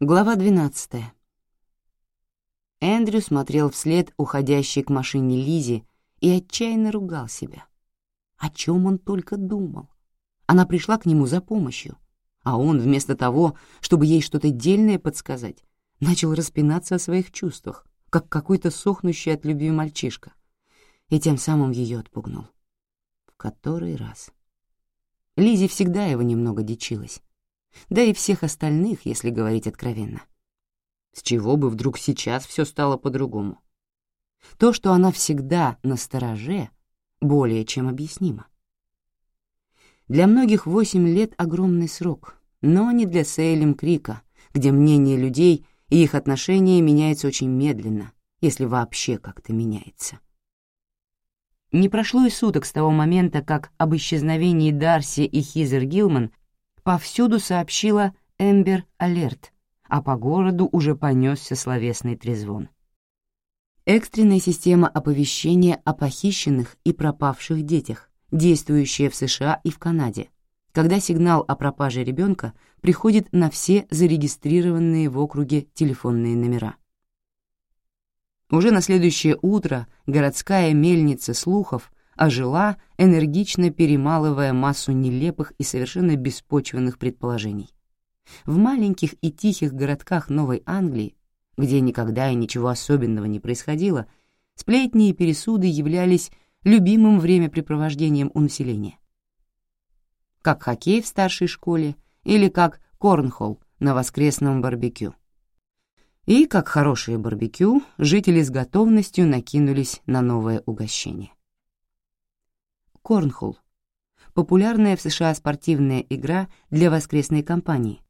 Глава 12. Эндрю смотрел вслед уходящей к машине Лизи и отчаянно ругал себя. О чем он только думал. Она пришла к нему за помощью, а он, вместо того, чтобы ей что-то дельное подсказать, начал распинаться о своих чувствах, как какой-то сохнущий от любви мальчишка, и тем самым ее отпугнул. Который раз. Лизи всегда его немного дичилась да и всех остальных, если говорить откровенно. С чего бы вдруг сейчас все стало по-другому? То, что она всегда на стороже, более чем объяснимо. Для многих восемь лет — огромный срок, но не для Сейлем Крика, где мнение людей и их отношения меняются очень медленно, если вообще как-то меняется. Не прошло и суток с того момента, как об исчезновении Дарси и Хизер Гилман повсюду сообщила Эмбер Алерт, а по городу уже понесся словесный трезвон. Экстренная система оповещения о похищенных и пропавших детях, действующая в США и в Канаде, когда сигнал о пропаже ребенка приходит на все зарегистрированные в округе телефонные номера. Уже на следующее утро городская мельница слухов ожила, энергично перемалывая массу нелепых и совершенно беспочвенных предположений. В маленьких и тихих городках Новой Англии, где никогда и ничего особенного не происходило, сплетни и пересуды являлись любимым времяпрепровождением у населения. Как хоккей в старшей школе или как корнхолл на воскресном барбекю. И, как хорошее барбекю, жители с готовностью накинулись на новое угощение корнхолл — популярная в США спортивная игра для воскресной кампании,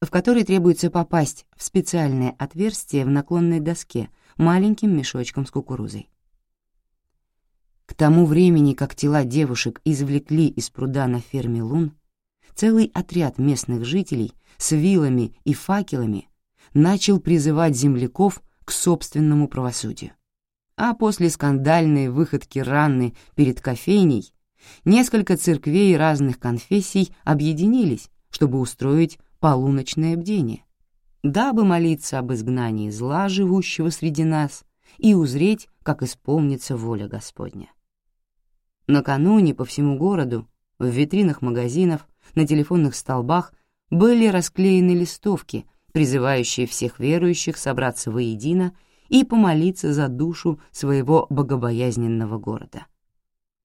в которой требуется попасть в специальное отверстие в наклонной доске маленьким мешочком с кукурузой. К тому времени, как тела девушек извлекли из пруда на ферме Лун, целый отряд местных жителей с вилами и факелами начал призывать земляков к собственному правосудию а после скандальной выходки Ранны перед кофейней несколько церквей разных конфессий объединились, чтобы устроить полуночное бдение, дабы молиться об изгнании зла, живущего среди нас, и узреть, как исполнится воля Господня. Накануне по всему городу, в витринах магазинов, на телефонных столбах были расклеены листовки, призывающие всех верующих собраться воедино и помолиться за душу своего богобоязненного города.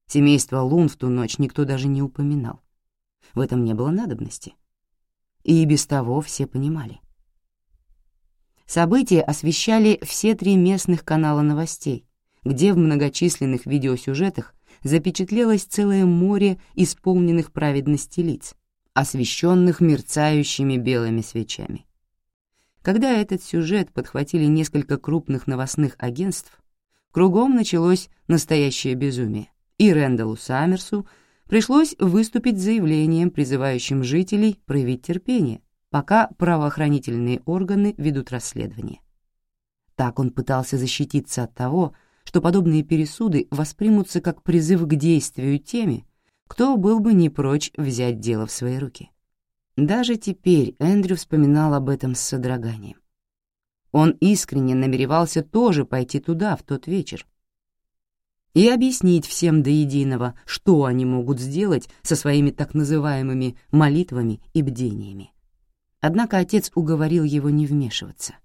Семейство Лун в ту ночь никто даже не упоминал. В этом не было надобности. И без того все понимали. События освещали все три местных канала новостей, где в многочисленных видеосюжетах запечатлелось целое море исполненных праведности лиц, освещенных мерцающими белыми свечами. Когда этот сюжет подхватили несколько крупных новостных агентств, кругом началось настоящее безумие, и Рэндаллу Саммерсу пришлось выступить с заявлением, призывающим жителей проявить терпение, пока правоохранительные органы ведут расследование. Так он пытался защититься от того, что подобные пересуды воспримутся как призыв к действию теми, кто был бы не прочь взять дело в свои руки. Даже теперь Эндрю вспоминал об этом с содроганием. Он искренне намеревался тоже пойти туда в тот вечер и объяснить всем до единого, что они могут сделать со своими так называемыми молитвами и бдениями. Однако отец уговорил его не вмешиваться,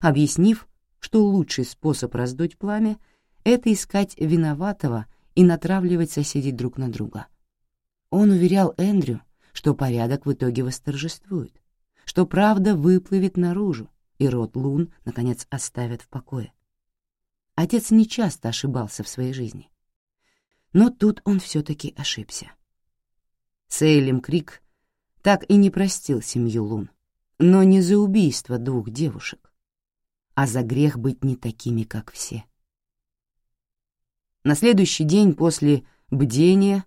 объяснив, что лучший способ раздуть пламя — это искать виноватого и натравливать соседей друг на друга. Он уверял Эндрю, что порядок в итоге восторжествует, что правда выплывет наружу, и род Лун, наконец, оставят в покое. Отец нечасто ошибался в своей жизни. Но тут он все-таки ошибся. Сейлем Крик так и не простил семью Лун, но не за убийство двух девушек, а за грех быть не такими, как все. На следующий день после бдения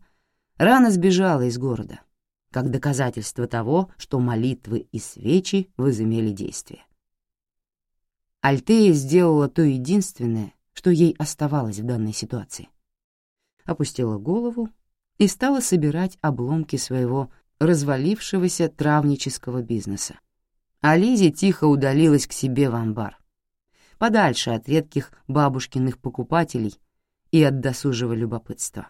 Рана сбежала из города как доказательство того, что молитвы и свечи возымели действие. Альтея сделала то единственное, что ей оставалось в данной ситуации. Опустила голову и стала собирать обломки своего развалившегося травнического бизнеса. А Лизе тихо удалилась к себе в амбар, подальше от редких бабушкиных покупателей и от досужего любопытства.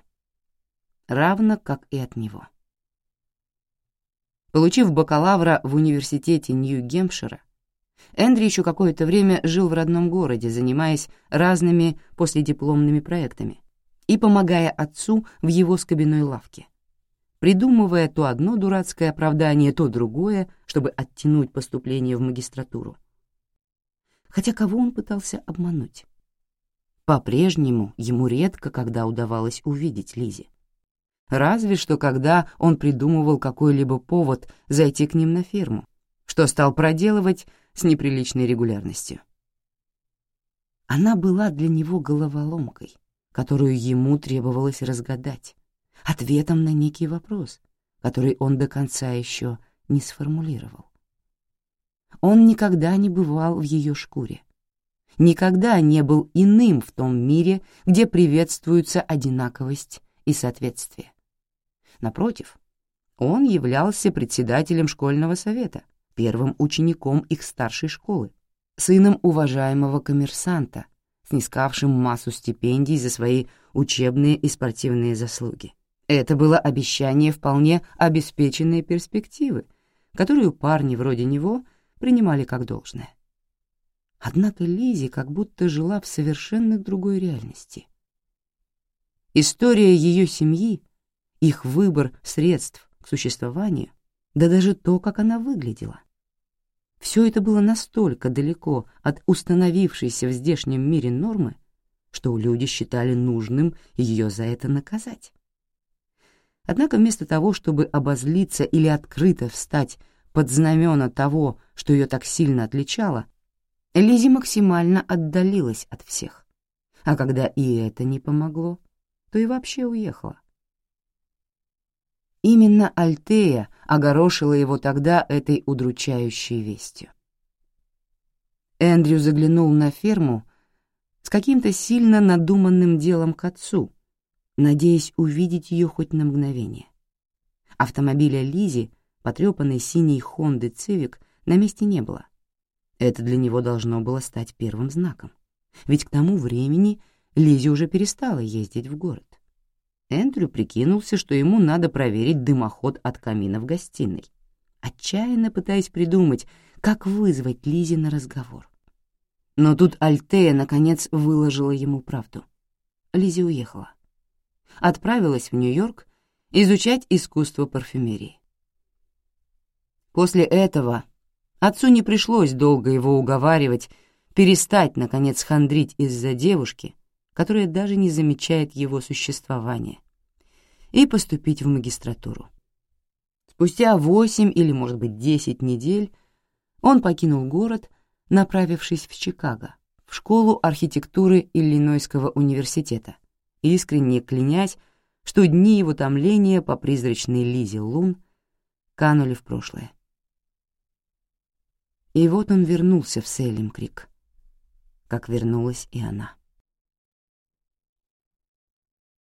Равно как и от него. Получив бакалавра в университете Нью-Гемпшира, Эндрю еще какое-то время жил в родном городе, занимаясь разными последипломными проектами и помогая отцу в его скобяной лавке, придумывая то одно дурацкое оправдание, то другое, чтобы оттянуть поступление в магистратуру. Хотя кого он пытался обмануть? По-прежнему ему редко когда удавалось увидеть Лизи. Разве что когда он придумывал какой-либо повод зайти к ним на ферму, что стал проделывать с неприличной регулярностью. Она была для него головоломкой, которую ему требовалось разгадать, ответом на некий вопрос, который он до конца еще не сформулировал. Он никогда не бывал в ее шкуре, никогда не был иным в том мире, где приветствуются одинаковость и соответствие. Напротив, он являлся председателем школьного совета — первым учеником их старшей школы, сыном уважаемого коммерсанта, снискавшим массу стипендий за свои учебные и спортивные заслуги. Это было обещание вполне обеспеченной перспективы, которую парни вроде него принимали как должное. Однако Лизи как будто жила в совершенно другой реальности. История ее семьи, их выбор средств к существованию, да даже то, как она выглядела, все это было настолько далеко от установившейся в здешнем мире нормы, что люди считали нужным ее за это наказать. Однако вместо того, чтобы обозлиться или открыто встать под знамена того, что ее так сильно отличало, Лизи максимально отдалилась от всех. А когда и это не помогло, то и вообще уехала. Именно Альтея огорошила его тогда этой удручающей вестью. Эндрю заглянул на ферму с каким-то сильно надуманным делом к отцу, надеясь увидеть ее хоть на мгновение. Автомобиля Лизи, потрепанной синей Хонды Цивик, на месте не было. Это для него должно было стать первым знаком. Ведь к тому времени Лизи уже перестала ездить в город. Эндрю прикинулся, что ему надо проверить дымоход от камина в гостиной, отчаянно пытаясь придумать, как вызвать Лизи на разговор. Но тут Альтея, наконец, выложила ему правду. Лизи уехала. Отправилась в Нью-Йорк изучать искусство парфюмерии. После этого отцу не пришлось долго его уговаривать перестать, наконец, хандрить из-за девушки, которая даже не замечает его существования, и поступить в магистратуру. Спустя восемь или, может быть, десять недель он покинул город, направившись в Чикаго, в школу архитектуры Иллинойского университета, искренне клянясь, что дни его томления по призрачной Лизе Лун канули в прошлое. И вот он вернулся в Сейлем-Крик, как вернулась и она.